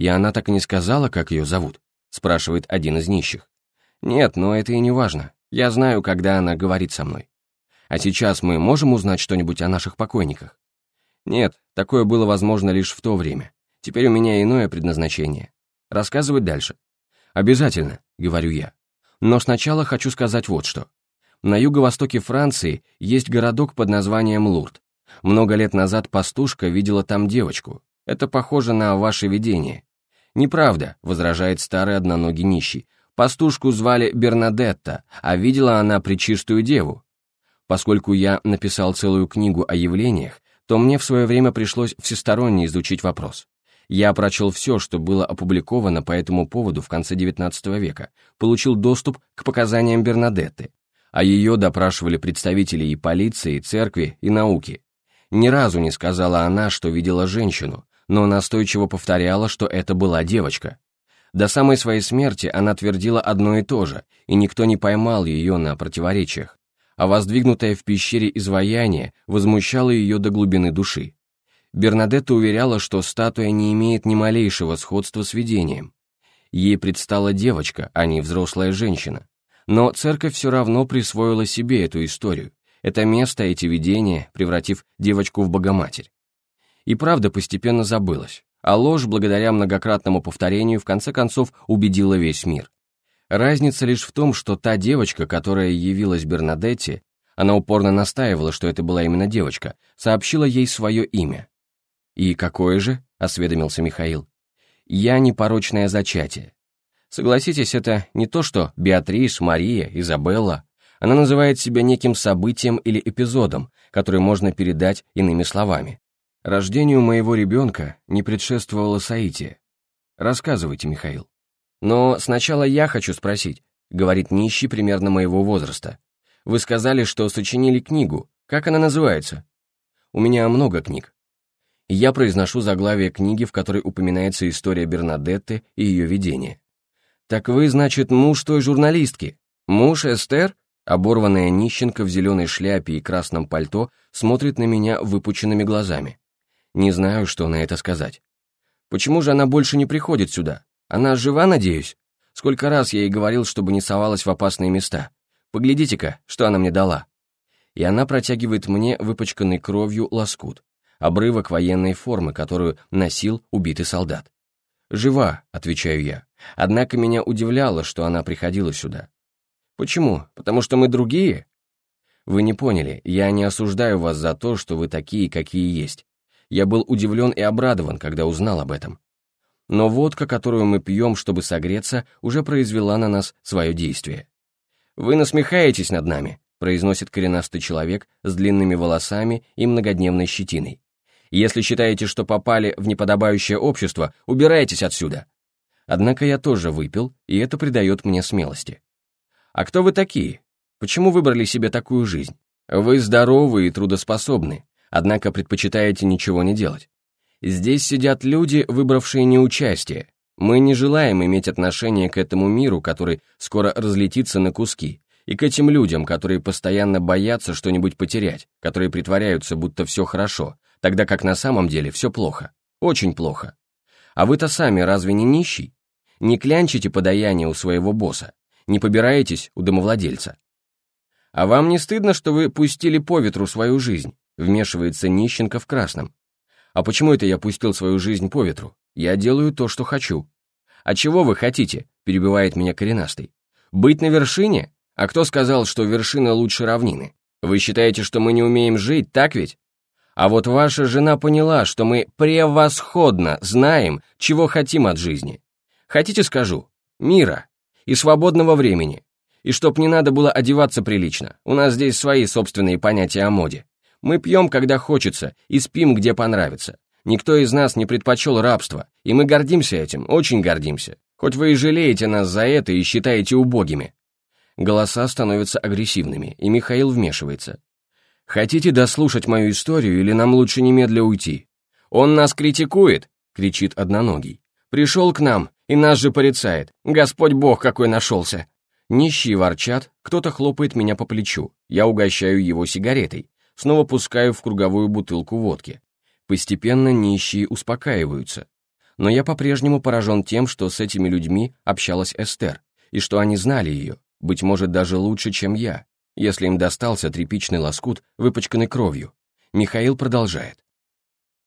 «И она так и не сказала, как ее зовут?» — спрашивает один из нищих. «Нет, но это и не важно. Я знаю, когда она говорит со мной. А сейчас мы можем узнать что-нибудь о наших покойниках?» «Нет, такое было возможно лишь в то время. Теперь у меня иное предназначение. Рассказывать дальше?» «Обязательно», — говорю я. «Но сначала хочу сказать вот что. На юго-востоке Франции есть городок под названием Лурд. Много лет назад пастушка видела там девочку. Это похоже на ваше видение. «Неправда», — возражает старый одноногий нищий. «Пастушку звали Бернадетта, а видела она причистую деву». Поскольку я написал целую книгу о явлениях, то мне в свое время пришлось всесторонне изучить вопрос. Я прочел все, что было опубликовано по этому поводу в конце XIX века, получил доступ к показаниям Бернадетты, а ее допрашивали представители и полиции, и церкви, и науки. Ни разу не сказала она, что видела женщину, но настойчиво повторяла, что это была девочка. До самой своей смерти она твердила одно и то же, и никто не поймал ее на противоречиях, а воздвигнутое в пещере изваяние возмущало ее до глубины души. Бернадетта уверяла, что статуя не имеет ни малейшего сходства с видением. Ей предстала девочка, а не взрослая женщина. Но церковь все равно присвоила себе эту историю, это место, эти видения, превратив девочку в Богоматерь и правда постепенно забылась, а ложь, благодаря многократному повторению, в конце концов убедила весь мир. Разница лишь в том, что та девочка, которая явилась Бернадетте, она упорно настаивала, что это была именно девочка, сообщила ей свое имя. «И какое же?» — осведомился Михаил. «Я непорочное зачатие. Согласитесь, это не то, что Беатрис, Мария, Изабелла. Она называет себя неким событием или эпизодом, который можно передать иными словами. Рождению моего ребенка не предшествовало соитие. Рассказывайте, Михаил. Но сначала я хочу спросить, говорит нищий примерно моего возраста. Вы сказали, что сочинили книгу. Как она называется? У меня много книг. Я произношу заглавие книги, в которой упоминается история Бернадетты и ее видение. Так вы, значит, муж той журналистки? Муж Эстер? Оборванная нищенка в зеленой шляпе и красном пальто смотрит на меня выпученными глазами. Не знаю, что на это сказать. Почему же она больше не приходит сюда? Она жива, надеюсь? Сколько раз я ей говорил, чтобы не совалась в опасные места. Поглядите-ка, что она мне дала. И она протягивает мне выпачканный кровью лоскут, обрывок военной формы, которую носил убитый солдат. «Жива», — отвечаю я. Однако меня удивляло, что она приходила сюда. «Почему? Потому что мы другие?» «Вы не поняли, я не осуждаю вас за то, что вы такие, какие есть. Я был удивлен и обрадован, когда узнал об этом. Но водка, которую мы пьем, чтобы согреться, уже произвела на нас свое действие. «Вы насмехаетесь над нами», — произносит коренастый человек с длинными волосами и многодневной щетиной. «Если считаете, что попали в неподобающее общество, убирайтесь отсюда». Однако я тоже выпил, и это придает мне смелости. «А кто вы такие? Почему выбрали себе такую жизнь? Вы здоровы и трудоспособны, однако предпочитаете ничего не делать. Здесь сидят люди, выбравшие неучастие. Мы не желаем иметь отношение к этому миру, который скоро разлетится на куски, и к этим людям, которые постоянно боятся что-нибудь потерять, которые притворяются, будто все хорошо, тогда как на самом деле все плохо. Очень плохо. А вы-то сами разве не нищий? Не клянчите подаяние у своего босса, не побираетесь у домовладельца. А вам не стыдно, что вы пустили по ветру свою жизнь? Вмешивается нищенка в красном. А почему это я пустил свою жизнь по ветру? Я делаю то, что хочу. А чего вы хотите? Перебивает меня коренастый. Быть на вершине? А кто сказал, что вершина лучше равнины? Вы считаете, что мы не умеем жить, так ведь? А вот ваша жена поняла, что мы превосходно знаем, чего хотим от жизни. Хотите, скажу? Мира и свободного времени. И чтоб не надо было одеваться прилично. У нас здесь свои собственные понятия о моде. Мы пьем, когда хочется, и спим, где понравится. Никто из нас не предпочел рабство, и мы гордимся этим, очень гордимся. Хоть вы и жалеете нас за это и считаете убогими. Голоса становятся агрессивными, и Михаил вмешивается. «Хотите дослушать мою историю, или нам лучше немедля уйти?» «Он нас критикует!» — кричит одноногий. «Пришел к нам, и нас же порицает. Господь Бог какой нашелся!» Нищие ворчат, кто-то хлопает меня по плечу. Я угощаю его сигаретой, снова пускаю в круговую бутылку водки. Постепенно нищие успокаиваются. Но я по-прежнему поражен тем, что с этими людьми общалась Эстер, и что они знали ее, быть может, даже лучше, чем я, если им достался тряпичный лоскут, выпачканный кровью. Михаил продолжает.